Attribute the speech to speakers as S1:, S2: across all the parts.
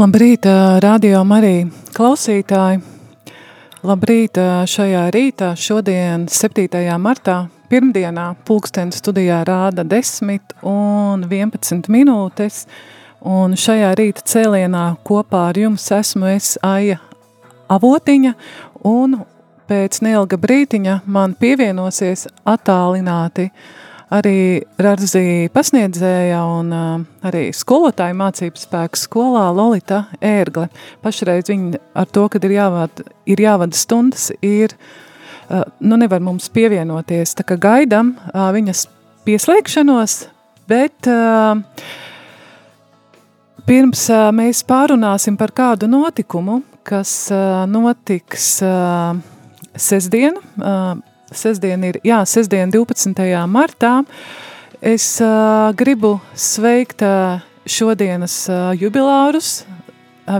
S1: Labrīt, radio Marija klausītāji! Labrīt šajā rītā, šodien 7. martā, pirmdienā, pulkstens studijā rāda 10 un 11 minūtes, un šajā rīta cēlienā kopā ar jums esmu es Aija Avotiņa, un pēc neilga brītiņa man pievienosies attālināti uh, arī Rarzī pasniedzēja un uh, arī skolotāja mācības spēks skolā Lolita Ērgle. Pašreiz viņa ar to, kad ir jāvada, ir jāvada stundas, ir, uh, nu nevar mums pievienoties, tā kā gaidam uh, viņas pieslēgšanos, bet pirms mēs pārunāsim par kādu notikumu, kas notiks sestdienu, uh, sestdien ir, jā, sestdien 12. martā. Es uh, gribu sveikt uh, šodienas uh, jubilārus,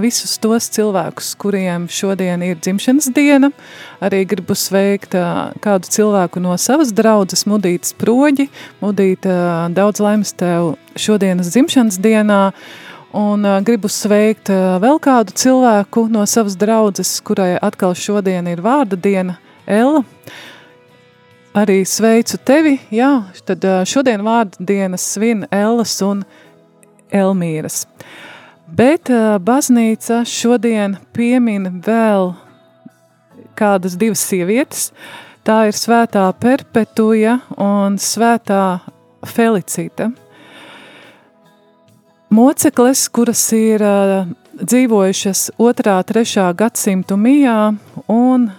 S1: visus tos cilvēkus, kuriem šodien ir dzimšanas diena. Arī gribu sveikt kādu cilvēku no savas draudzes, mudītas proģi, mudīt uh, daudz laimes tev šodienas dzimšanas dienā. Un gribu sveikt vēl kādu cilvēku no savas draudzes, kurai atkal šodien ir vārda diena, Ella. Arī sveicu tevi. Jā, tad šodien vārdu dienas svin Ellas un Elmīras. Bet baznīca šodien piemin vēl kādas divas sievietes. Tā ir svētā Perpetuja un svētā Felicita. Mocekles, kuras ir dzīvojušas 2. 3. gadsimtu mijā un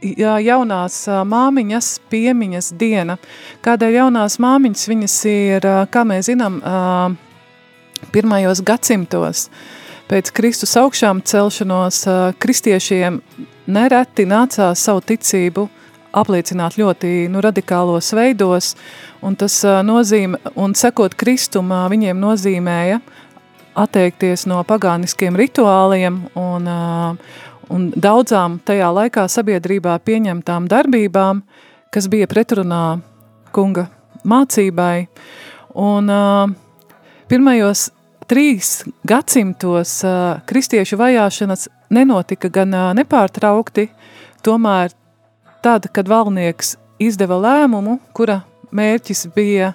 S1: jaunās māmiņas piemiņas diena. Kādēļ jaunās māmiņas viņas ir, kā mēs zinām, pirmajos gadsimtos. Pēc Kristus augšām celšanos kristiešiem nereti nācās savu ticību apliecināt ļoti nu, radikālos veidos, un tas nozīmē, un sekot Kristumā, viņiem nozīmēja atteikties no pagāniskiem rituāliem un, un daudzām tajā laikā sabiedrībā pieņemtām darbībām, kas bija pretrunā kunga mācībai. Un uh, pirmajos trīs gadsimtos uh, kristiešu vajāšanas nenotika gan uh, nepārtraukti, tomēr tad, kad valnieks izdeva lēmumu, kura mērķis bija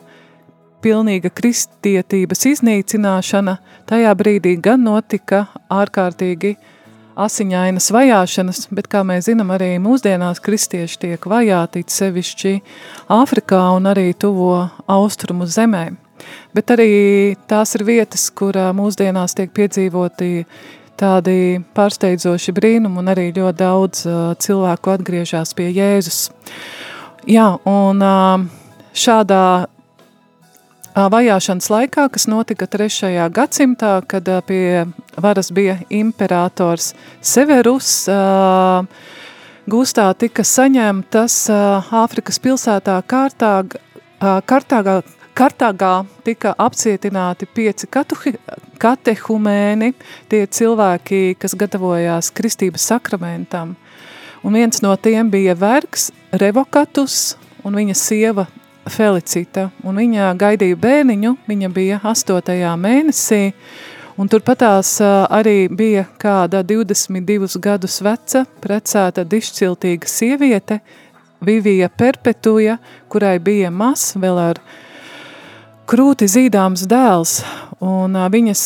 S1: pilnīga kristietības iznīcināšana, tajā brīdī gan notika ārkārtīgi uh, asiņainas vajāšanas, bet, kā mēs zinām, arī mūsdienās kristieši tiek vajāti sevišķi Āfrikā un arī tuvo austrumu zemē. Bet arī tās ir vietas, kur mūsdienās tiek piedzīvoti tādi pārsteidzoši brīnumi un arī ļoti daudz cilvēku atgriežas pie Jēzus. Jā, un šādā vajāšanas laikā, kas notika 3. gadsimtā, kad pie varas bija imperators Severus, gūstā tika saņemtas Āfrikas pilsētā Kārtāg, Kartāgā, Kartāgā tika apcietināti pieci katehumēni, tie cilvēki, kas gatavojās kristības sakramentam. Un viens no tiem bija vergs Revokatus un viņa sieva Felicita, un viņa gaidīja bērniņu, viņa bija 8. mēnesī, un turpatās arī bija kāda 22 gadus veca, precēta dišciltīga sieviete, Vivija Perpetuja, kurai bija mas vēl ar krūti zīdāms dēls, un viņas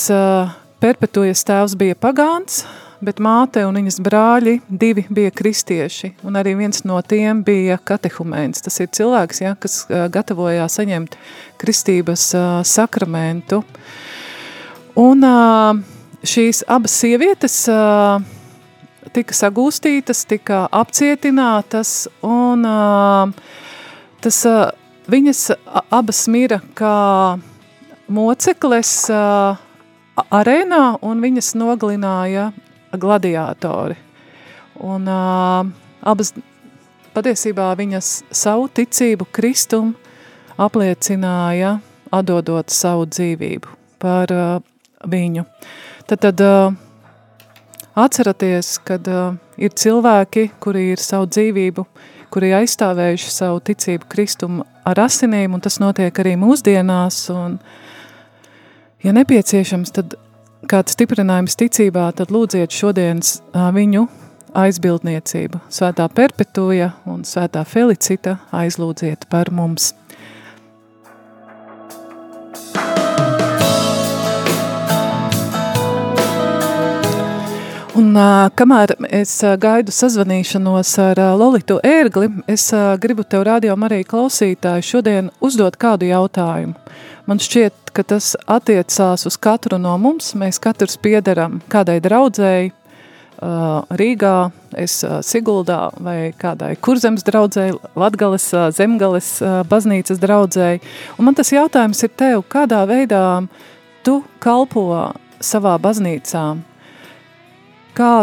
S1: Perpetujas tēvs bija pagāns, bet māte un viņas brāļi divi bija kristieši, un arī viens no tiem bija katehumēns. Tas ir cilvēks, ja, kas gatavojās saņemt kristības sakramentu. Un šīs abas sievietes tika sagūstītas, tika apcietinātas, un tas, viņas abas mira kā mocekles arēnā, un viņas nogalināja gladiātori. Un abas patiesībā viņas savu ticību Kristum apliecināja, atdodot savu dzīvību par uh, viņu. Tad, tad uh, atceraties, kad uh, ir cilvēki, kuri ir savu dzīvību, kuri aizstāvējuši savu ticību Kristumu ar asinīm, un tas notiek arī mūsdienās, un ja nepieciešams, tad kāds stiprinājums ticībā, tad lūdziet šodienas viņu aizbildniecību. Svētā perpetuja un svētā felicita aizlūdziet par mums. Un, kamēr es gaidu sazvanīšanos ar Lolitu Ērgli, es gribu tev radio arī klausītāju šodien uzdot kādu jautājumu. Man šķiet, ka tas attiecās uz katru no mums. Mēs katrs piederam kādai draudzēji, Rīgā, es Siguldā vai kādai kurzemes draudzēji, Latgales, Zemgales baznīcas draudzēji. Un man tas jautājums ir tev, kādā veidā tu kalpo savā baznīcā, kā,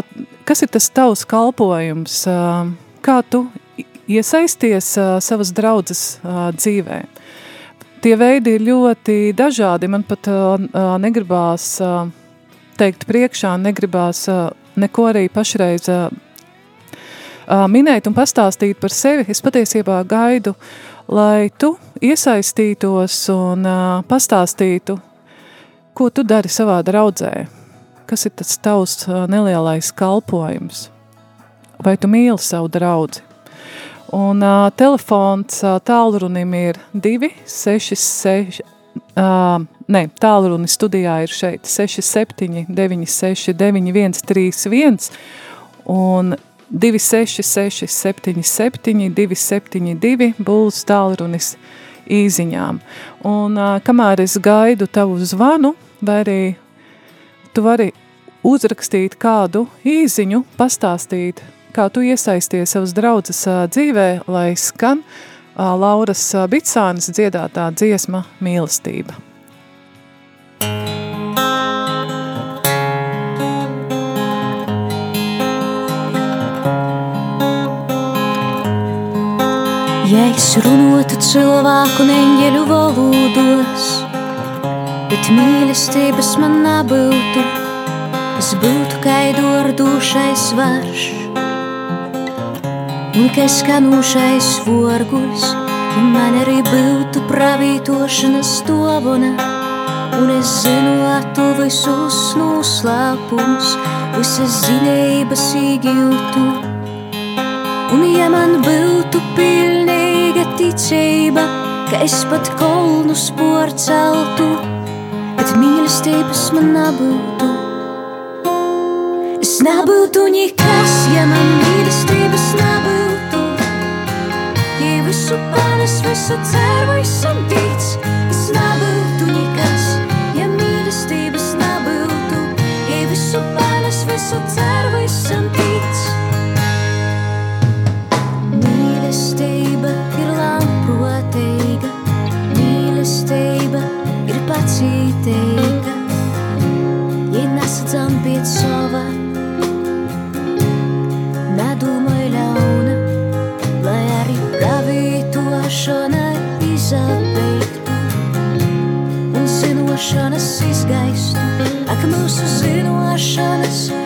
S1: kas ir tas tavs kalpojums, kā tu iesaisties savas draudzes dzīvē. Tie veidi ir ļoti dažādi, man pat negribās teikt priekšā, negribās neko arī pašreiz minēt un pastāstīt par sevi. Es patiesībā gaidu, lai tu iesaistītos un pastāstītu, ko tu dari savā draudzē, kas ir tas tavs nelielais kalpojums? Vai tu mīli savu draudzi? Un uh, telefons uh, tālrunim ir 266, uh, ne, tālruni studijā ir šeit 67 96 9131 un 266 77 272 būs tālrunis īziņām. Un uh, kamēr es gaidu tavu zvanu, vai arī tu vari uzrakstīt kādu īziņu, pastāstīt, kā tu iesaisties savas draudzes dzīvē, lai skan Lauras Bitsānas dziedātā dziesma mīlestība.
S2: Ja es runotu cilvēku neņģeļu valodos, bet mīlestības man nebūtu, es būtu kaidordušais varš. Un ka skanūšais vorguļs, ja man arī būtu pravītošanas dovana, un es zinātu visus noslēpumus, visas zinības īgjūtu. Un ja man būtu pilnīga ticība, ka es pat kolnus porceltu, bet mīlestības man nebūtu. Es nebūtu nekas, ja man mīlestības nebūtu. Visu panes, visu cer, visam tic, es nebūtu nekas, ja mīlestības nebūtu. Ja visu panes, visu cer, visam tic. Mīlestība ir lāmprotīga, mīlestība ir pacītīga, ja nesadzam pie sava. Zinošanas izgaistu. Ak, mūsu zinošanas ir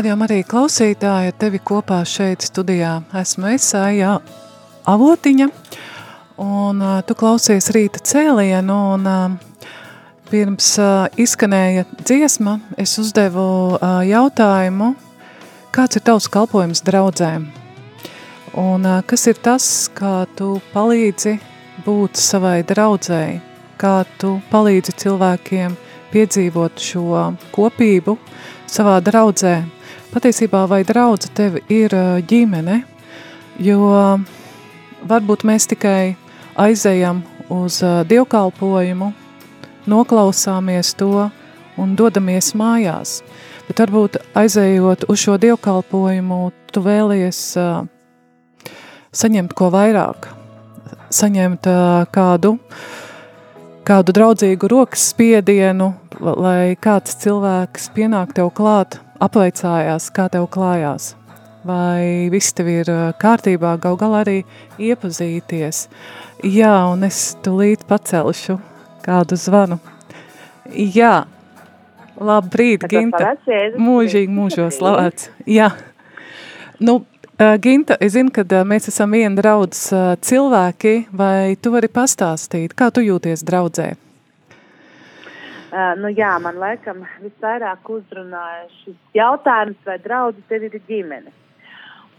S1: Rādījumā arī klausītāji ar tevi kopā šeit studijā esmu Esāja Avotiņa, un tu klausies rīta cēlienu, un pirms izskanēja dziesma, es uzdevu jautājumu, kāds ir tavs kalpojums draudzēm? Un kas ir tas, kā tu palīdzi būt savai draudzēji, kā tu palīdzi cilvēkiem piedzīvot šo kopību savā draudzē. Patiesībā vai draudze tev ir ā, ģimene, jo varbūt mēs tikai aizejam uz ā, dievkalpojumu, noklausāmies to un dodamies mājās. Bet varbūt aizejot uz šo dievkalpojumu, tu vēlies ā, saņemt ko vairāk, saņemt ā, kādu kādu draudzīgu rokas spiedienu, lai kāds cilvēks pienāk tev klāt, apveicājās, kā tev klājās. Vai viss tev ir ā, kārtībā, gal galā arī iepazīties. Jā, un es tūlīt pacelšu kādu zvanu. Jā, labrīt, Ginta. Mūžīgi mūžos slavēts. Jā. Nu, ā, Ginta, es zinu, ka ā, mēs esam viena draudzes cilvēki, vai tu vari pastāstīt, kā tu jūties draudzē?
S3: Uh, nu jā, man laikam visvairāk uzrunāja šis jautājums, vai draudzi tev ir ģimene.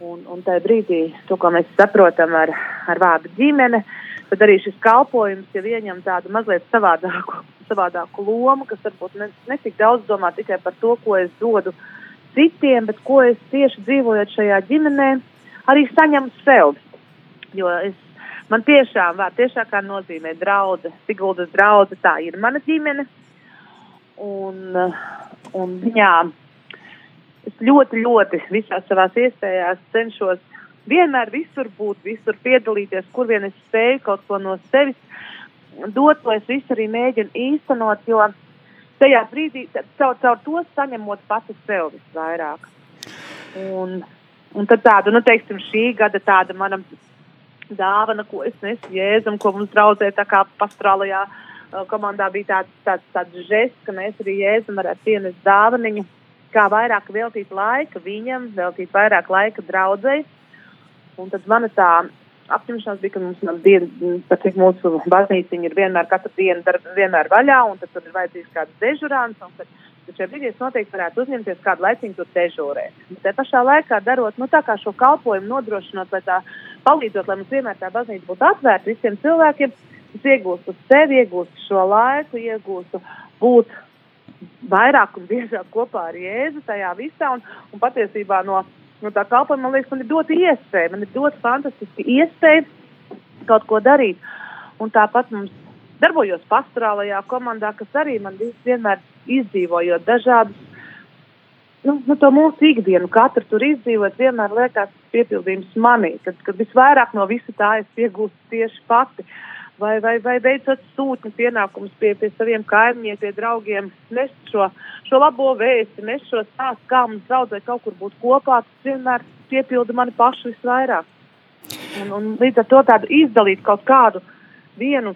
S3: Un, un tajā brīdī, to, ko mēs saprotam ar, ar vārdu ģimene, tad arī šis kalpojums jau ieņem tādu mazliet savādāku, savādāku lomu, kas varbūt ne, netik daudz domā tikai par to, ko es dodu citiem, bet ko es tieši dzīvojot šajā ģimenē, arī saņemu sev. Jo es, man tiešām, vārds tiešākā nozīmē draudze, Siguldas draudze, tā ir mana ģimene. Un, un jā, es ļoti, ļoti visās savās iespējās cenšos vienmēr visur būt, visur piedalīties, kur vien es spēju kaut ko no sevis dot, to es visu arī mēģinu īstenot, jo tajā brīdī caur, caur to saņemot pati sev visvairāk. Un, un tad tādu, nu, teiksim, šī gada tāda mana dāvana, ko es nesu Jēzum, ko mums draudzē tā kā pastrālajā uh, komandā bija tāds, tāds, tāds žests, ka mēs arī Jēzum varētu ienest dāvaniņu, kā vairāk veltīt laika viņam, veltīt vairāk laika draudzēji. Un tad mana tā apņemšanās bija, ka mums diena, cik mūsu baznīciņa ir vienmēr, katru dienu dar, vienmēr vaļā, un tad tur ir vajadzīgs kāds dežurāns, un tad, tad šajā brīdī es noteikti varētu uzņemties kādu laiciņu tur dežūrēt. Bet te pašā laikā darot, nu tā kā šo kalpojumu nodrošinot, lai tā palīdzot, lai mums vienmēr tā baznīca būtu atvērta visiem cilvēkiem, es iegūstu sevi, iegūstu šo laiku, iegūstu būt vairāk un biežāk kopā ar Jēzu tajā visā, un, un patiesībā no no tā kalpojuma, man liekas, man ir dota iespēja, man ir dota fantastiska iespēja kaut ko darīt. Un tāpat mums darbojos pastorālajā komandā, kas arī man vienmēr izdzīvojot dažādus, nu, nu to mūsu ikdienu, katru tur izdzīvot, vienmēr liekas piepildījums manī, kad, kad visvairāk no visu tā es iegūstu tieši pati. Vai, vai, vai veicot sūtņu pienākumus pie, pie saviem kaimiņiem, pie draugiem, nest šo, šo labo vēsti, nest šo stāstu, kā mums draudzē kaut kur būt kopā, tas vienmēr piepilda mani pašu visvairāk. Un, un līdz ar to tādu izdalīt kaut kādu vienu,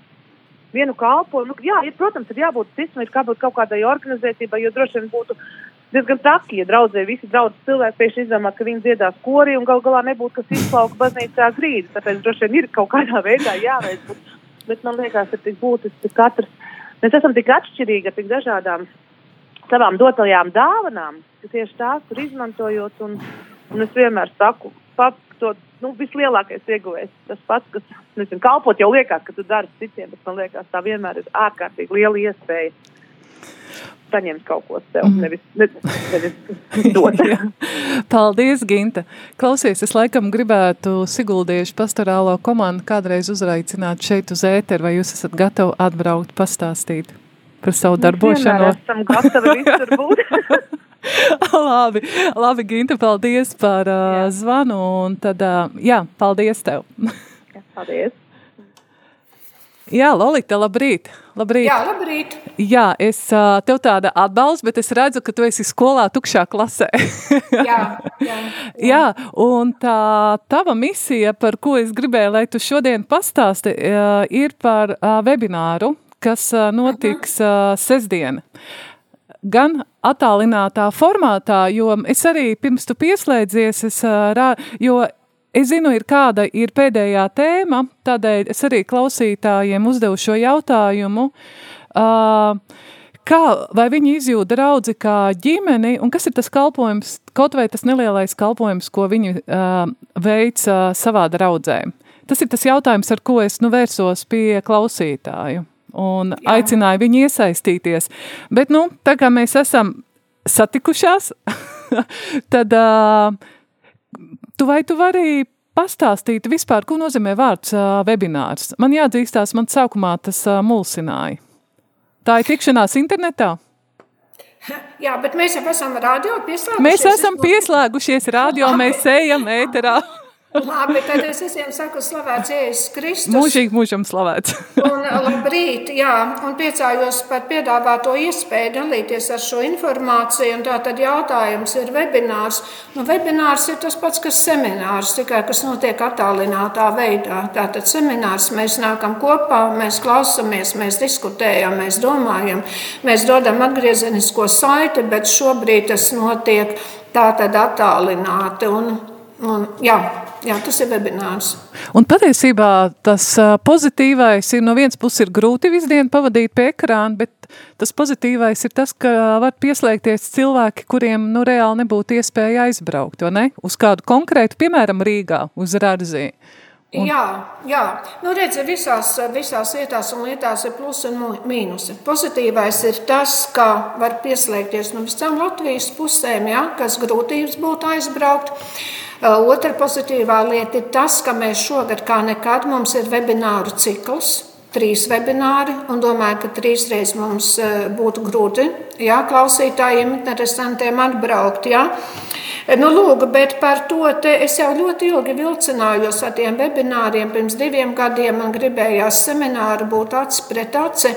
S3: vienu kalpojumu. Nu, jā, ir, protams, ir jābūt sistēmai, ir jābūt kaut kādai organizētībai, jo droši vien būtu diezgan traki, ja draudzē visi draudzes cilvēki pieši izdomā, ka viņi dziedās korī un gal galā nebūtu, kas izplauka baznīcā grīdas. Tāpēc droši vien ir kaut kādā veidā jāveic. Bet, man liekas, ir tik būtiski, ka katrs, mēs esam tik atšķirīgi ar tik dažādām savām dotajām dāvanām, ka tieši tās tur izmantojot. Un, un es vienmēr saku, pats to nu, vislielākais ieguvējs, tas pats, kas, nezinu, kalpot jau liekas, ka tu dari citiem, bet man liekas, tā vienmēr ir ārkārtīgi liela iespēja saņemt kaut ko sev, mm. nevis, nevis, nevis dot.
S1: Paldies, Ginta. Klausies, es laikam gribētu Siguldiešu pastorālo komandu kādreiz uzraicināt šeit uz ēteru, vai jūs esat gatavi atbraukt pastāstīt par savu darbošanos?
S3: Mēs esam gatavi visur būt.
S1: labi, labi, Ginta, paldies par uh, zvanu, un tad, uh, jā, paldies tev.
S3: jā, paldies.
S1: Jā, Lolita, labrīt. labrīt.
S4: Jā, labrīt.
S1: Jā, es tev tāda atbalstu, bet es redzu, ka tu esi skolā tukšā klasē.
S4: jā, jā, jā.
S1: jā, un tā tava misija, par ko es gribēju, lai tu šodien pastāsti, ir par webināru, kas notiks sestdien gan attālinātā formātā, jo es arī pirms tu pieslēdzies, es, rā, jo Es zinu, ir kāda ir pēdējā tēma, tādēļ es arī klausītājiem uzdevu šo jautājumu. Uh, kā, vai viņi izjūt draudzi kā ģimeni, un kas ir tas kalpojums, kaut vai tas nelielais kalpojums, ko viņi uh, veic uh, savā draudzē? Tas ir tas jautājums, ar ko es nu vērsos pie klausītāju un Jā. aicināju viņu iesaistīties. Bet, nu, tā kā mēs esam satikušās, tad uh, Tu vai tu vari pastāstīt vispār, ko nozīmē vārds webinārs? Man jāatzīstās, man sākumā tas mulsināja. Tā ir tikšanās internetā?
S4: Jā, bet mēs jau esam radio pieslēgušies.
S1: Mēs esam pieslēgušies radio, mēs ejam ēterā.
S4: Labi, tad es visiem saku, slavēts Jēzus Kristus.
S1: Mūžīgi mūžam slavēts.
S4: un labrīt, jā, un priecājos par piedāvāto iespēju dalīties ar šo informāciju. Un tā tad jautājums ir webinārs. Nu, webinārs ir tas pats, kas seminārs, tikai kas notiek attālinātā veidā. Tātad seminārs mēs nākam kopā, mēs klausamies, mēs diskutējam, mēs domājam, mēs dodam atgriezenisko saiti, bet šobrīd tas notiek tātad attālināti. Un, un, jā, Jā, tas ir webinārs.
S1: Un patiesībā tas pozitīvais ir no vienas puses ir grūti visu dienu pavadīt pie ekrāna, bet tas pozitīvais ir tas, ka var pieslēgties cilvēki, kuriem nu reāli nebūtu iespēja aizbraukt, vai ne? Uz kādu konkrētu, piemēram, Rīgā, uz Rārzī.
S4: Un... Jā, jā. Nu, redzi, visās, visās vietās un lietās ir plusi un mīnusi. Pozitīvais ir tas, ka var pieslēgties no visām Latvijas pusēm, ja, kas grūtības būtu aizbraukt. Otra pozitīvā lieta ir tas, ka mēs šogad kā nekad mums ir webināru cikls. Trīs webināri, un domāju, ka trīs reizes mums būtu grūti jā, klausītājiem, interesantiem atbraukt. Jā. Nu, lūk, bet par to es jau ļoti ilgi vilcinājos ar tiem webināriem. Pirms diviem gadiem man gribējās semināru būt acis pret aci.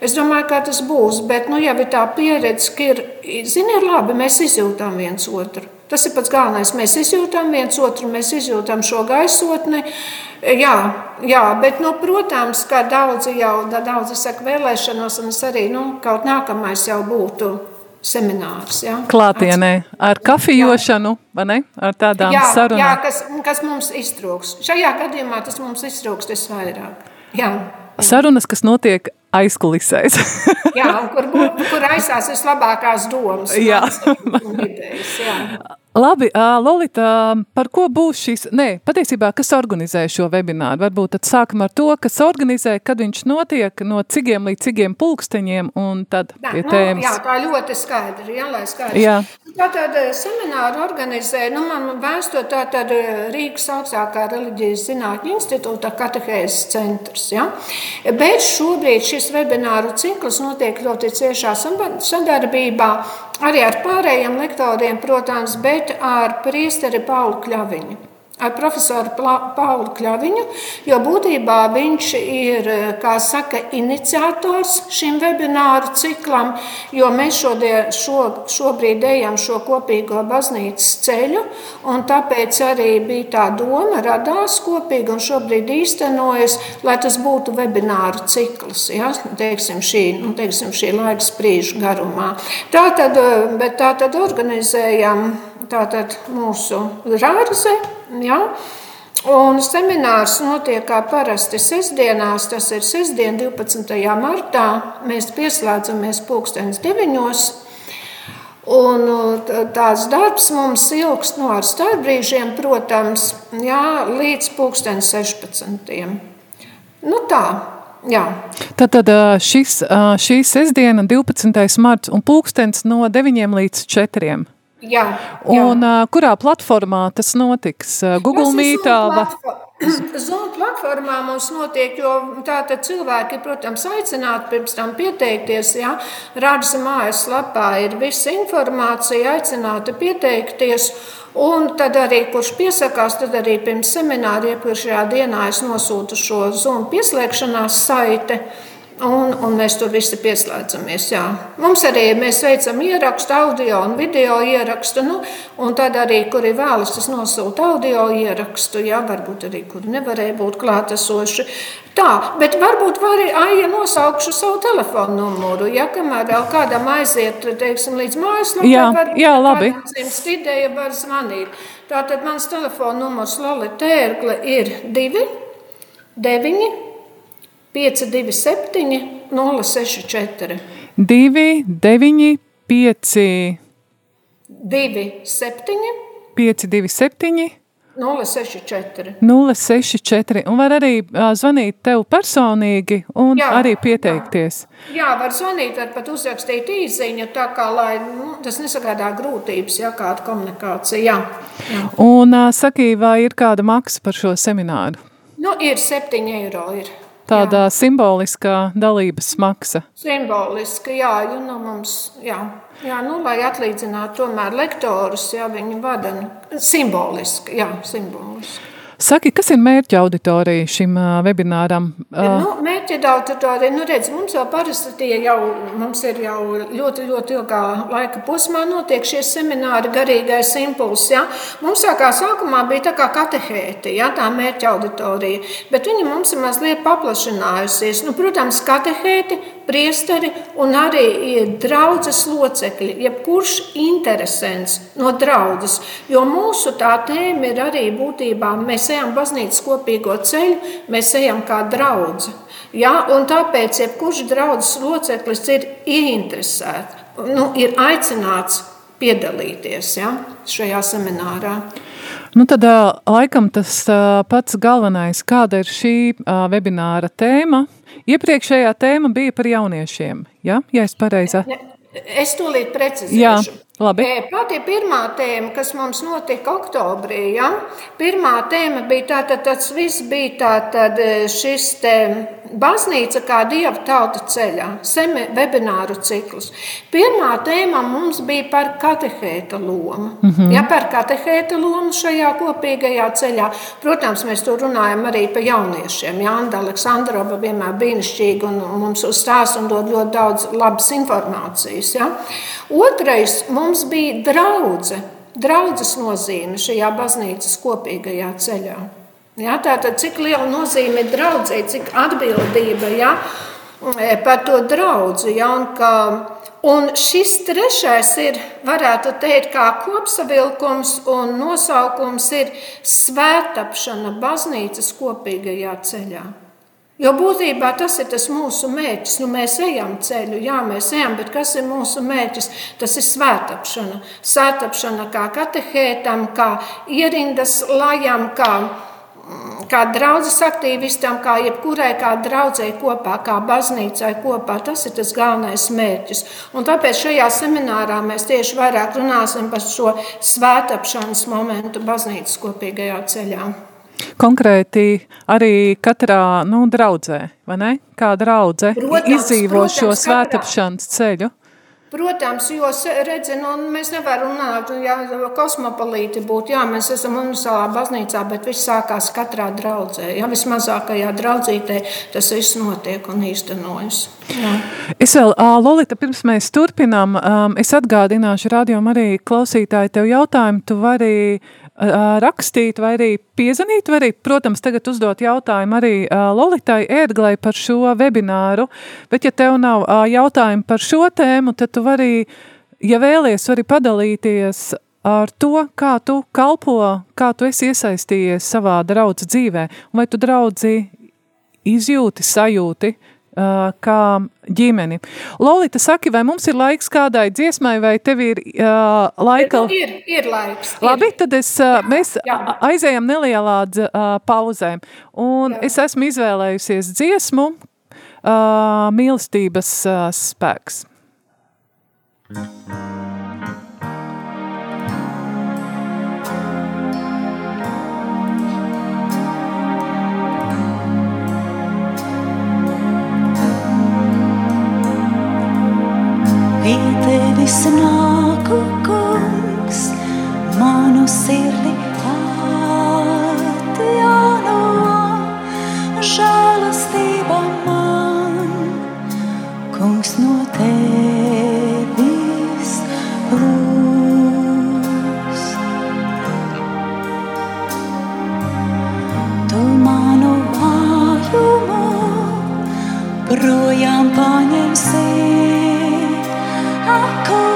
S4: Es domāju, ka tas būs, bet nu, jau ir tā pieredze, ka ir, zini, ir labi, mēs izjūtam viens otru. Tas ir pats galvenais. Mēs izjūtam viens otru, mēs izjūtam šo gaisotni. Jā, jā bet, nu, protams, kā daudzi jau daudzi saka, vēlēšanos, un es arī nu, kaut nākamais jau būtu seminārs. Ja?
S1: Klātienē ar kafijošanu, vai ne? Ar tādām
S4: jā,
S1: sarunām.
S4: Jā, kas, kas mums iztrūks. Šajā gadījumā tas mums iztrūks visvairāk. Jā.
S1: Sarunas, kas notiek aizkulisēs.
S4: jā, kur, kur aizsās vislabākās domas.
S1: Jā.
S4: Idejas, jā.
S1: Labi, Lolita, par ko būs šis, nē, patiesībā, kas organizē šo webināru? Varbūt tad sākam ar to, kas organizē, kad viņš notiek, no cigiem līdz cigiem pulksteņiem, un tad
S4: Nā,
S1: pie
S4: nu,
S1: tēmas.
S4: Jā, tā ļoti skaidri, jā, lai skaidri.
S1: Jā.
S4: Tātad semināru organizē, nu, man vēstot tātad Rīgas augstākā reliģijas zinātņu institūta katehēzes centrs, jā. Bet šobrīd šis webināru cikls notiek ļoti ciešā sadarbībā arī ar pārējiem lektoriem, protams, bet ar priesteri Paulu Kļaviņu. Ar profesoru Paulu Kļaviņu, jo būtībā viņš ir, saka, iniciators šim webināru ciklam, jo mēs šodien, šo, šobrīd ejam šo kopīgo baznīcas ceļu, un tāpēc arī bija tā doma, radās kopīgi un šobrīd īstenojas, lai tas būtu webināru cikls, ja, teiksim, šī, nu, teiksim, šī laika sprīžu garumā. Tā tad, tā tad organizējam tātad mūsu rārze, ja, Un seminārs notiek kā parasti sestdienās, tas ir sestdien, 12. martā. Mēs pieslēdzamies pulkstenes deviņos. Un tās darbs mums ilgst no ar starpbrīžiem, protams, jā, līdz pulksten 16. Nu tā, jā.
S1: Tad, tad šis, šī sestdiena, 12. marts un pulkstens no 9 līdz 4.
S4: Jā, jā.
S1: Un uh, kurā platformā tas notiks? Google Meetā?
S4: Zoom platformā mums notiek, jo tātad cilvēki, protams, aicināti pirms tam pieteikties, ja Rādas mājaslapā ir visa informācija, aicināti pieteikties, un tad arī, kurš piesakās, tad arī pirms semināra iepriekšējā dienā es nosūtu šo Zoom pieslēgšanās saiti, Un, un mēs tur visi pieslēdzamies. Jā. Mums arī mēs veicam ierakstu, audio un video ierakstu. Nu, un tad arī, kuri vēlas, tas nosūta audio ierakstu. Jā, varbūt arī, kur nevarēja būt klātesoši. Tā, bet varbūt var arī Aija nosaukšu savu telefonu numuru. Ja kamēr vēl kādam aiziet, teiksim, līdz mājaslapai,
S1: jā, jā, labi.
S4: Dzimst ideja var zvanīt. Tātad mans telefona numurs Lolita Tērgle ir 2, 9, 527, 064.
S1: 2, 9, 5,
S4: 2, 7,
S1: 5, 2, 7,
S4: 064.
S1: 064. Un var arī uh, zvanīt tev personīgi un jā, arī pieteikties.
S4: Jā. jā, var zvanīt, var pat uzrakstīt īsiņu, tā kā lai nu, tas nesagādā grūtības, ja kāda komunikācija. Jā. jā.
S1: Un uh, saki, vai ir kāda maksa par šo semināru?
S4: Nu, ir 7 eiro. Ir
S1: tāda jā. simboliska dalības maksa.
S4: Simboliska, jā, jo nu mums, jā, jā, nu, lai atlīdzinātu tomēr lektorus, jā, viņi vada simboliski, jā, simboliski.
S1: Saki, kas ir mērķa auditorija šim uh, webināram?
S4: Uh, nu, mērķa auditorija, nu redz, mums jau parasti tie jau, mums ir jau ļoti, ļoti ilgā laika posmā notiek šie semināri, garīgais impulss, ja? Mums sākā sākumā bija tā kā katehēti, ja, tā mērķa auditorija, bet viņa mums ir mazliet paplašinājusies. Nu, protams, katehēti, priesteri un arī draudzes locekļi, jebkurš interesants no draudzes, jo mūsu tā tēma ir arī būtībā mēs mēs ejam baznīcas kopīgo ceļu, mēs ejam kā draudzi. Ja? Un tāpēc jebkurš draudzes loceklis ir ieinteresēts, nu, ir aicināts piedalīties ja? šajā seminārā.
S1: Nu tad, laikam, tas pats galvenais, kāda ir šī webināra tēma. Iepriekšējā tēma bija par jauniešiem, ja, ja es pareizi.
S4: Es tūlīt precizēšu.
S1: Jā. Labi.
S4: Pati pirmā tēma, kas mums notika oktobrī, ja? pirmā tēma bija tātad, tas viss bija tātad šis te baznīca kā dieva tauta ceļā, semi webināru ciklus. Pirmā tēma mums bija par katehēta lomu. Mm -hmm. Ja, par katehēta lomu šajā kopīgajā ceļā. Protams, mēs tur runājam arī par jauniešiem. Ja, Anda Aleksandrova vienmēr brīnišķīgi un mums uzstāsta un dod ļoti daudz labas informācijas. Ja. Otrais mums bija draudze. Draudzes nozīme šajā baznīcas kopīgajā ceļā. Ja, tātad, cik liela nozīme ir draudzē, cik atbildība ja, par to draugu. Ja, un, ka, un šis trešais ir, varētu teikt, kā kopsavilkums un nosaukums ir svētapšana baznīcas kopīgajā ceļā. Jo būtībā tas ir tas mūsu mērķis. Nu, mēs ejam ceļu, jā, mēs ejam, bet kas ir mūsu mērķis? Tas ir svētapšana. Svētapšana kā katehētam, kā ierindas lajam, kā kā draudzes aktīvistam, kā jebkurai kā draudzēji kopā, kā baznīcai kopā. Tas ir tas galvenais mērķis. Un tāpēc šajā seminārā mēs tieši vairāk runāsim par šo svētapšanas momentu baznīcas kopīgajā ceļā.
S1: Konkrēti arī katrā nu, draudzē, vai ne? Kā draudze
S4: protams,
S1: izdzīvo
S4: protams,
S1: šo svētapšanas ceļu?
S4: Protams, jo redzi, nu, mēs nevaram runāt, ja kosmopolīti būtu, jā, mēs esam universālā baznīcā, bet viss sākās katrā draudzē. Ja vismazākajā draudzītē tas viss notiek un īstenojas. Jā.
S1: Es vēl, Lolita, pirms mēs turpinām, es atgādināšu rādījumu arī klausītāji tev jautājumu, tu vari rakstīt vai arī piezvanīt, vai arī, protams, tagad uzdot jautājumu arī Lolitai Ērglai par šo webināru, bet ja tev nav jautājumu par šo tēmu, tad tu vari, ja vēlies, vari padalīties ar to, kā tu kalpo, kā tu esi iesaistījies savā draudz dzīvē, vai tu draudzi izjūti, sajūti, uh, kā ģimeni. Lolita, saki, vai mums ir laiks kādai dziesmai, vai tev ir uh, laika?
S4: Ir, ir laiks. Ir.
S1: Labi, tad es, uh, mēs jā. aizējam nelielā uh, pauzē, un jā. es esmu izvēlējusies dziesmu uh, mīlestības uh, spēks. Mm-hmm.
S5: Pie tevis nāku, kungs, manu sirdi atjauno, žēlastība man, kungs no tevis plūs. Tu manu vājumu projām paņemsi. I'll.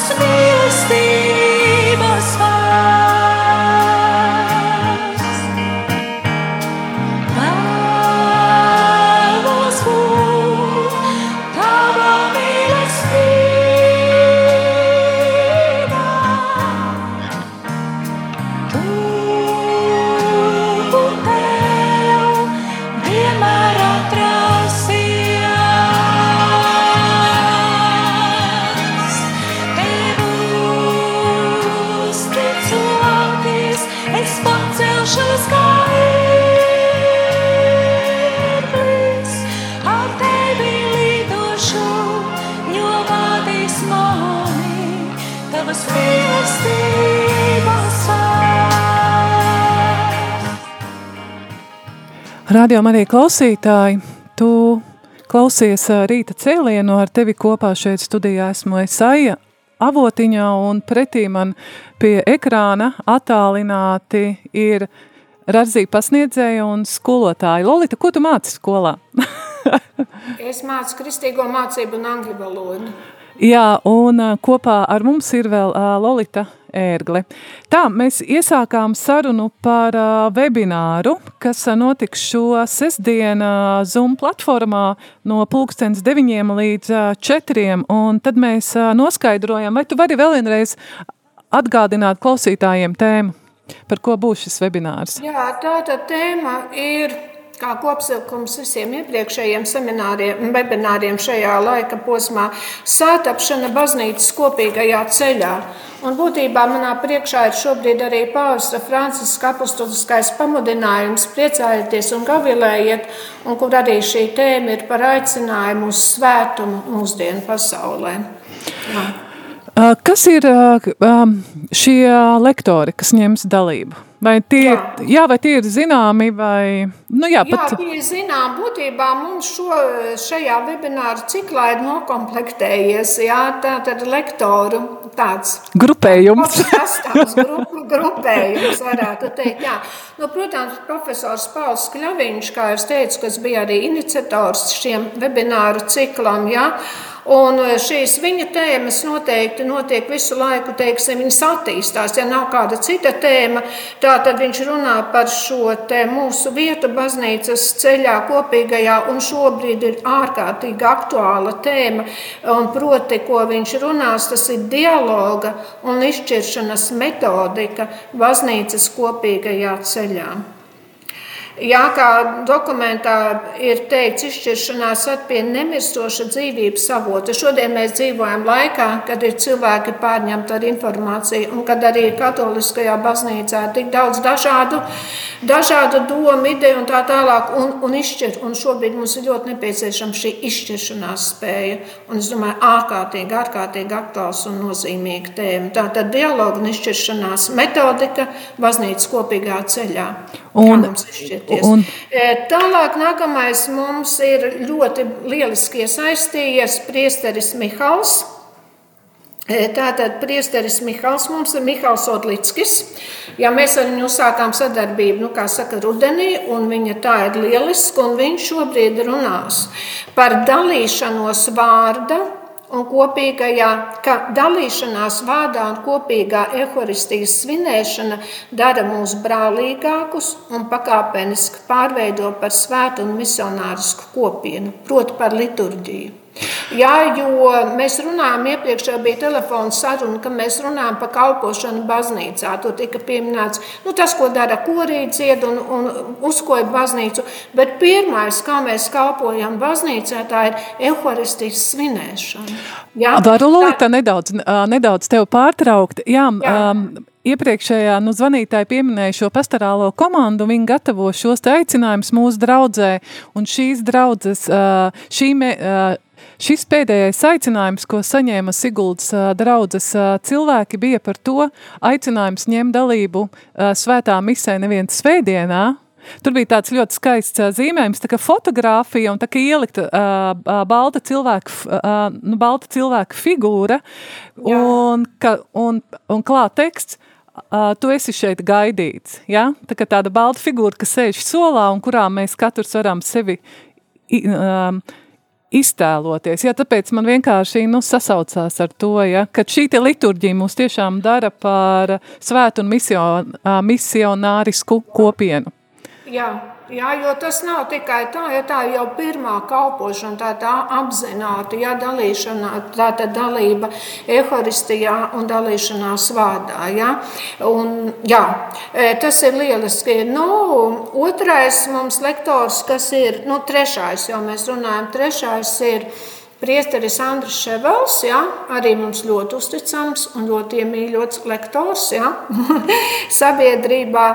S5: as me as thee.
S1: Radio Marija klausītāji, tu klausies rīta cēlienu, ar tevi kopā šeit studijā esmu Esaija avotiņā un pretī man pie ekrāna attālināti ir Rarzī pasniedzēja un skolotāja. Lolita, ko tu māci skolā?
S4: es mācu kristīgo mācību un angļu valodu.
S1: Jā, un kopā ar mums ir vēl Lolita ērgle. Tā, mēs iesākām sarunu par uh, webināru, kas uh, notiks šo sestdienu uh, Zoom platformā no pulkstens 9 līdz uh, 4, un tad mēs uh, noskaidrojam, vai tu vari vēl vienreiz atgādināt klausītājiem tēmu? Par ko būs šis webinārs?
S4: Jā, tāda tēma ir kā kopsavilkums visiem iepriekšējiem semināriem, webināriem šajā laika posmā - sātapšana baznīcas kopīgajā ceļā. Un būtībā manā priekšā ir šobrīd arī Pāvesta Franciska apustuliskais pamudinājums priecājieties un gavilējiet, un kur arī šī tēma ir par aicinājumu uz svētumu mūsdienu pasaulē. Jā.
S1: Kas ir šie lektori, kas ņems dalību? Vai tie, jā. Jā, vai tie ir zināmi? Vai, nu jā, pat...
S4: jā, tie ir zināmi. Būtībā mums šo, šajā webināra ciklā ir nokomplektējies jā, tātad lektoru tāds
S1: grupējums.
S4: Sastāvs, grupu, grupējums, varētu teikt. Jā. Nu, protams, profesors Pauls Kļaviņš, kā es teicu, kas bija arī iniciators šiem webināru ciklam, jā, Un e, šīs viņa tēmas noteikti notiek visu laiku, teiksim, viņas attīstās. Ja nav kāda cita tēma, tad viņš runā par šo mūsu vietu baznīcas ceļā kopīgajā, un šobrīd ir ārkārtīgi aktuāla tēma. Un proti, ko viņš runās, tas ir dialoga un izšķiršanas metodika baznīcas kopīgajā ceļā. Jā, kā dokumentā ir teikts, izšķiršanās pie nemirstoša dzīvības avota. Šodien mēs dzīvojam laikā, kad ir cilvēki pārņemti ar informāciju, un kad arī katoliskajā baznīcā ir tik daudz dažādu, dažādu domu, ideju un tā tālāk. Un, un, izšķir, un šobrīd mums ir ļoti nepieciešama šī izšķiršanās spēja. Un es domāju, ārkārtīgi, ārkārtīgi aktuāls un nozīmīga tēma. Tā tad dialoga un izšķiršanās metodika baznīcas kopīgā ceļā. Un, un, e, Tālāk nākamais mums ir ļoti lieliski iesaistījies priesteris Mihals. E, tātad priesteris Mihals mums ir Mihals Odlickis. Ja mēs ar viņu uzsākām sadarbību, nu, kā saka, rudenī, un viņa tā ir lieliska, un viņš šobrīd runās par dalīšanos vārda un kopīgajā dalīšanās vārdā un kopīgā eharistijas svinēšana dara mūs brālīgākus un pakāpeniski pārveido par svētu un misionārisku kopienu, proti par liturģiju. Jā, jo mēs runājām, iepriekš jau bija telefona saruna, ka mēs runājam par kalpošanu baznīcā. Tur tika pieminēts nu, tas, ko dara korīds, ied un, un uzkoja baznīcu. Bet pirmais, kā mēs kalpojam baznīcā, tā ir eharistijas svinēšana.
S1: Jā? Varu Lūita tā... nedaudz, nedaudz tev pārtraukt. Jā, Jā. Um, Iepriekšējā nu, zvanītāja pieminēja šo pastorālo komandu. Viņi gatavo šos aicinājumus mūsu draudzē. Un šīs draudzes, šī Šis pēdējais aicinājums, ko saņēma Siguldas draudzes cilvēki, bija par to aicinājums ņemt dalību svētā misē neviens svētdienā, Tur bija tāds ļoti skaists zīmējums, tā kā fotografija un tā kā ielikta uh, balta, cilvēka, uh, nu, balta cilvēka figūra un, ka, un, un klāt teksts, uh, tu esi šeit gaidīts. Ja? Tā kā tāda balta figūra, kas sēž solā un kurā mēs katrs varam sevi uh, iztēloties. Ja, tāpēc man vienkārši nu, sasaucās ar to, ja, ka šī liturģija mūs tiešām dara par svētu un mision, misionārisku kopienu.
S4: Jā. Jā, jo tas nav tikai tā, ja tā jau pirmā kalpošana, tā tā apzināta, ja dalīšana, tā tā dalība eharistijā un dalīšanās vārdā. Ja? Un, jā, e, tas ir lieliski. Nu, otrais mums lektors, kas ir, nu, trešais, jau mēs runājam, trešais ir Priesteris Andris Ševels, ja, arī mums ļoti uzticams un ļoti iemīļots lektors ja, sabiedrībā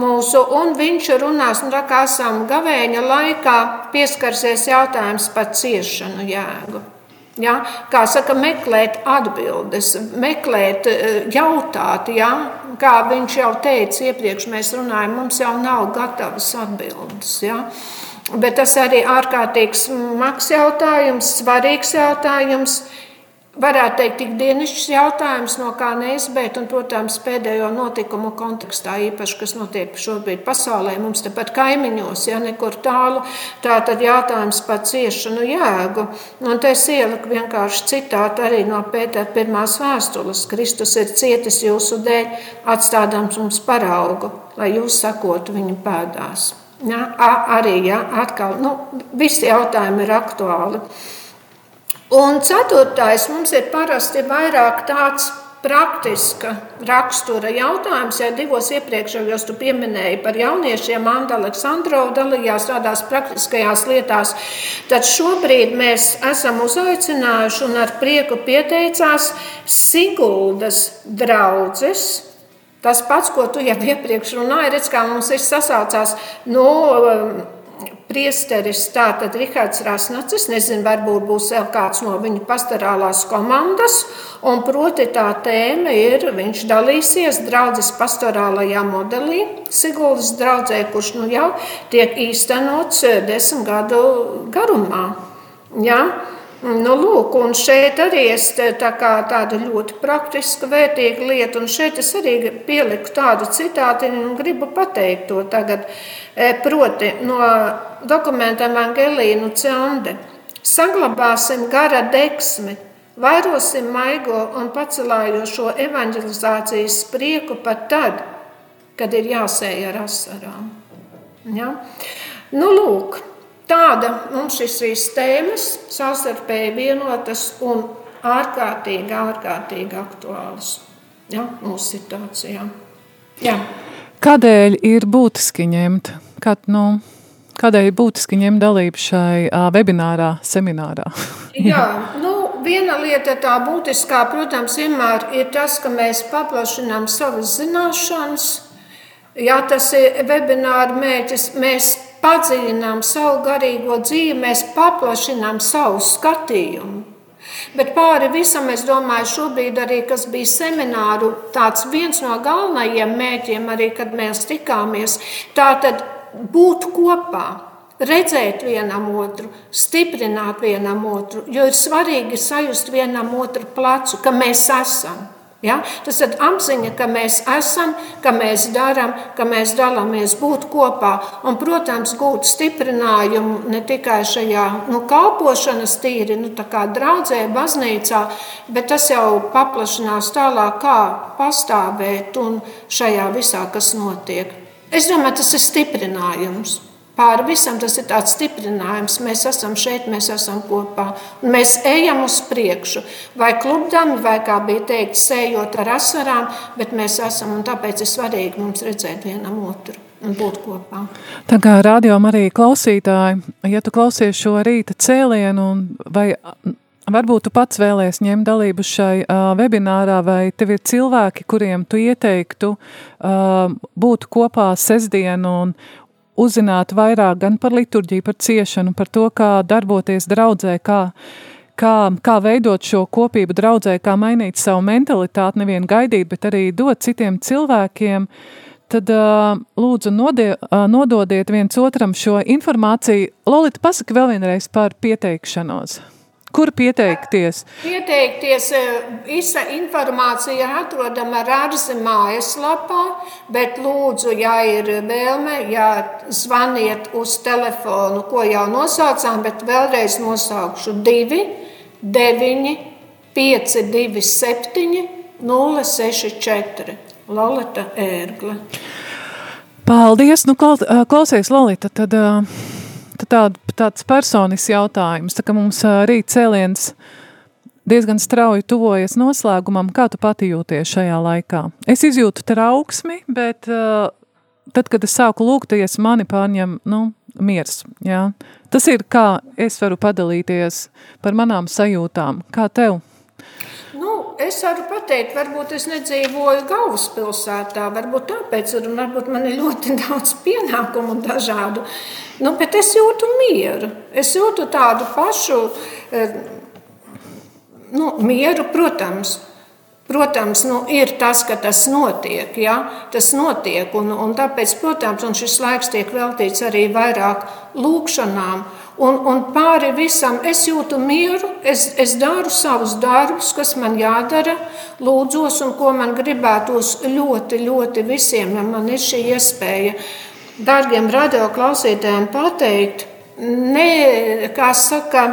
S4: mūsu. Un viņš runās, nu, kā esam gavēņa laikā, pieskarsies jautājums par ciešanu jēgu. Ja, kā saka, meklēt atbildes, meklēt, eh, jautāt, ja, kā viņš jau teica iepriekš, mēs runājam, mums jau nav gatavas atbildes. Ja. Bet tas arī ārkārtīgi smags jautājums, svarīgs jautājums. Varētu teikt, tik dienasčs jautājums, no kā neizbēgt, un, protams, pēdējo notikumu kontekstā, īpaši, kas notiek šobrīd pasaulē, mums tepat kaimiņos, ja nekur tālu, tā tad jautājums par ciešanu jēgu. Un te es ieliku vienkārši citātu arī no Pētera pirmās vēstules. Kristus ir cietis jūsu dēļ, atstādams mums paraugu, lai jūs sakotu viņa pēdās. Ja, arī ja, atkal, nu, visi jautājumi ir aktuāli. Un ceturtais mums ir parasti vairāk tāds praktiska rakstura jautājums. Ja divos iepriekšējos tu pieminēji par jauniešiem, Anna Aleksandrova dalījās tādās praktiskajās lietās, tad šobrīd mēs esam uzaicinājuši un ar prieku pieteicās Siguldas draudzes. Tas pats, ko tu jau iepriekš runāji, redz, kā mums ir sasaucās nu, priesteris tātad Rihards Rasnacis, nezinu, varbūt būs vēl kāds no viņa pastorālās komandas, un proti tā tēma ir, viņš dalīsies draudzes pastorālajā modelī, Siguldas draudzē, kurš nu jau tiek īstenots desmit gadu garumā. Ja? Nu, lūk, un šeit arī es tā kā tāda ļoti praktiska, vērtīga lieta, un šeit es arī pieliku tādu citāti un gribu pateikt to tagad, e, proti no dokumenta Evangelīnu Cende. Saglabāsim gara deksmi, vairosim maigo un pacelājošo evanģelizācijas prieku pat tad, kad ir jāsēja ar asarām. Ja? Nu, lūk, Tāda mums šīs trīs tēmas savstarpēji vienotas un ārkārtīgi, ārkārtīgi aktuālas ja, mūsu situācijā. Ja.
S1: Kādēļ ir būtiski ņemt, kad, nu, kādēļ ir būtiski ņemt dalību šai uh, webinārā, seminārā?
S4: Jā, nu, viena lieta tā būtiskā, protams, vienmēr ir tas, ka mēs paplašinām savas zināšanas. Jā, tas ir webināra mērķis. Mēs padziļinām savu garīgo dzīvi, mēs paplašinām savu skatījumu. Bet pāri visam, es domāju, šobrīd arī, kas bija semināru, viens no galvenajiem mērķiem, arī kad mēs tikāmies, tā tad būt kopā, redzēt vienam otru, stiprināt vienam otru, jo ir svarīgi sajust vienam otru plecu, ka mēs esam. Ja? Tas ir apziņa, ka mēs esam, ka mēs darām, ka mēs dalāmies būt kopā. Un, protams, gūt stiprinājumu ne tikai šajā nu, kalpošanas tīri, nu, draudzē, baznīcā, bet tas jau paplašinās tālāk, kā pastāvēt un šajā visā, kas notiek. Es domāju, tas ir stiprinājums. Pāri visam tas ir tāds stiprinājums. Mēs esam šeit, mēs esam kopā. Mēs ejam uz priekšu. Vai klubdami, vai kā bija teikt, sējot ar asarām, bet mēs esam un tāpēc ir svarīgi mums redzēt vienam otru.
S1: Tā kā radio arī klausītāji, ja tu klausies šo rīta cēlienu, vai varbūt tu pats vēlēs ņemt dalību šai uh, webinārā, vai tev ir cilvēki, kuriem tu ieteiktu uh, būt kopā sestdienu un, uzzināt vairāk gan par liturģiju, par ciešanu, par to, kā darboties draudzē, kā, kā, kā veidot šo kopību draudzē, kā mainīt savu mentalitāti, nevien gaidīt, bet arī dot citiem cilvēkiem, tad uh, lūdzu nodie, uh, nododiet viens otram šo informāciju. Lolita, pasaka vēl vienreiz par pieteikšanos. Kur pieteikties?
S4: Pieteikties, eh, visa informācija atrodama Rārzi mājaslapā, bet lūdzu, ja ir vēlme, ja zvaniet uz telefonu, ko jau nosaucām, bet vēlreiz nosaukšu 2, 9, 5, 2, 7, 0, 6, 4. Lolita Ērgle.
S1: Paldies! Nu, klausies, Lolita, tad... Uh tād, tāds personisks jautājums, tā kā mums rīt cēliens diezgan strauji tuvojas noslēgumam, kā tu pati jūties šajā laikā? Es izjūtu trauksmi, bet uh, tad, kad es sāku lūgties, mani pārņem, nu, miers, jā. Tas ir, kā es varu padalīties par manām sajūtām. Kā tev?
S4: Es varu pateikt, varbūt es nedzīvoju galvaspilsētā, varbūt tāpēc, un varbūt man ir ļoti daudz pienākumu dažādu. Nu, bet es jūtu mieru. Es jūtu tādu pašu eh, nu, mieru, protams. Protams, nu, ir tas, ka tas notiek. Ja? Tas notiek un, un tāpēc, protams, un šis laiks tiek veltīts arī vairāk lūkšanām. Un, un pāri visam es jūtu mieru, es, es daru savus darbus, kas man jādara, lūdzos, un ko man gribētos ļoti, ļoti visiem, ja man ir šī iespēja. Dārgiem radioklausītājiem pateikt, ne, kā saka,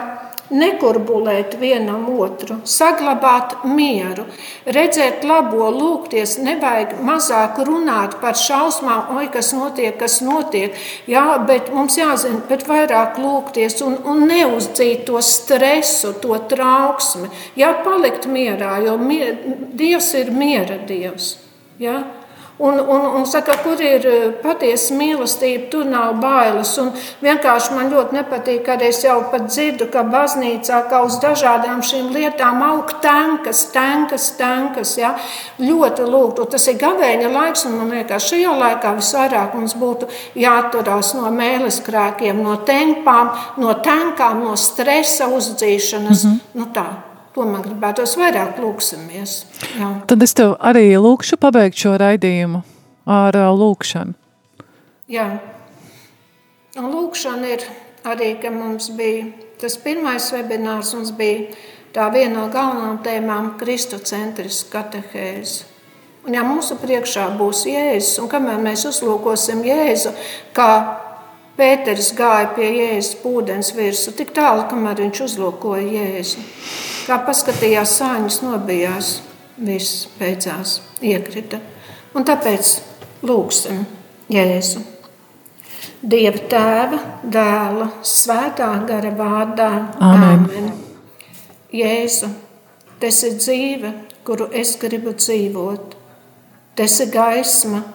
S4: nekurbulēt vienam otru, saglabāt mieru, redzēt labo, lūgties, nevajag mazāk runāt par šausmām, oi, kas notiek, kas notiek, jā, bet mums jāzina, bet vairāk lūgties un, un neuzdzīt to stresu, to trauksmi, jā, palikt mierā, jo mier, Dievs ir miera Dievs, jā. Un, un, un saka, kur ir eh, patiesa mīlestība, tur nav bailes. Un vienkārši man ļoti nepatīk, kad es jau pat dzirdu, ka baznīcā kā uz dažādām šīm lietām aug tankas, tankas, tankas. Ja? Ļoti lūgtu. Tas ir gavēņa laiks, un man liekas, šajā laikā visvairāk mums būtu jāatturās no mēles krēkiem, no tempām, no tankām, no stresa uzdzīšanas. Mm -hmm. nu, tā. To man gribētos vairāk lūksimies. Jā.
S1: Tad es tev arī lūkšu pabeigt šo raidījumu ar lūkšanu.
S4: Jā. Un lūkšana ir arī, ka mums bija tas pirmais webinārs, mums bija tā viena no galvenām tēmām kristocentriska katehēze. Un ja mūsu priekšā būs Jēzus, un kamēr mēs uzlūkosim Jēzu, kā Pēters gāja pie Jēzus pūdens virsmu, tik tālu, kamēr viņš uzlūkoja Jēzu. Kā paskatījās sāņus, nobijās, viss beidzās, iekrita. Un tāpēc lūgsim Jēzu. Dieva tēva, dēla, svētā gara vārdā.
S1: Amen.
S4: Amen. Jēzu, tas ir dzīve, kuru es gribu dzīvot. Tas ir gaisma,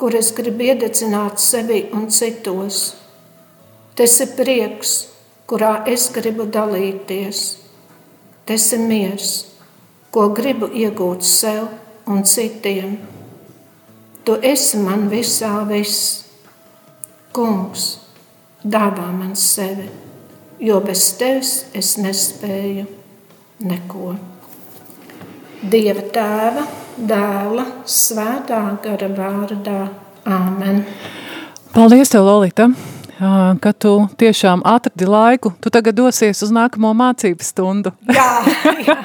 S4: kur es gribu iededzināt sevi un citos. Tas ir prieks, kurā es gribu dalīties. Tas ir miers, ko gribu iegūt sev un citiem. Tu esi man visā viss. Kungs, dāvā man sevi, jo bez tevis es nespēju neko. Dieva tēva, dēla, svētā gara vārdā. Āmen.
S1: Paldies, tev, Lolita! Ka tu tiešām atradi laiku. Tu tagad dosies uz nākamo mācību stundu.
S4: Jā, jā.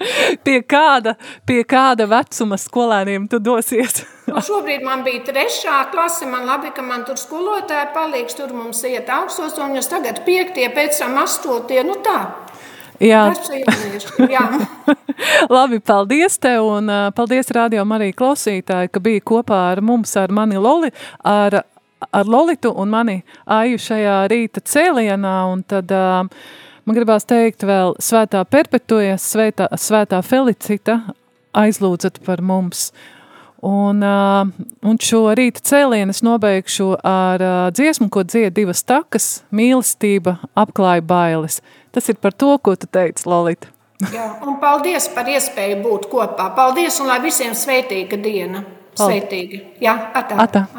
S1: pie, kāda, pie kāda vecuma skolēniem tu dosies?
S4: nu, šobrīd man bija trešā klase. Man labi, ka man tur skolotāji palīgs. Tur mums iet augstos, un jūs tagad piektie, pēc tam astotie. Nu tā.
S1: Jā.
S4: Jā.
S1: Labi, paldies tev un uh, paldies radio Marija klausītāji, ka bija kopā ar mums, ar mani Loli, ar ar Lolitu un mani Aju šajā rīta cēlienā, un tad uh, man gribās teikt vēl svētā perpetujas, svētā, svētā felicita, aizlūdzat par mums. Un, uh, un šo rīta cēlienu es nobeigšu ar uh, dziesmu, ko dzied divas takas, mīlestība apklāja bailes. Tas ir par to, ko tu teici, Lolita.
S4: Jā, un paldies par iespēju būt kopā. Paldies, un lai visiem sveitīga diena. Sveitīga. Jā, atā.
S1: atā. atā.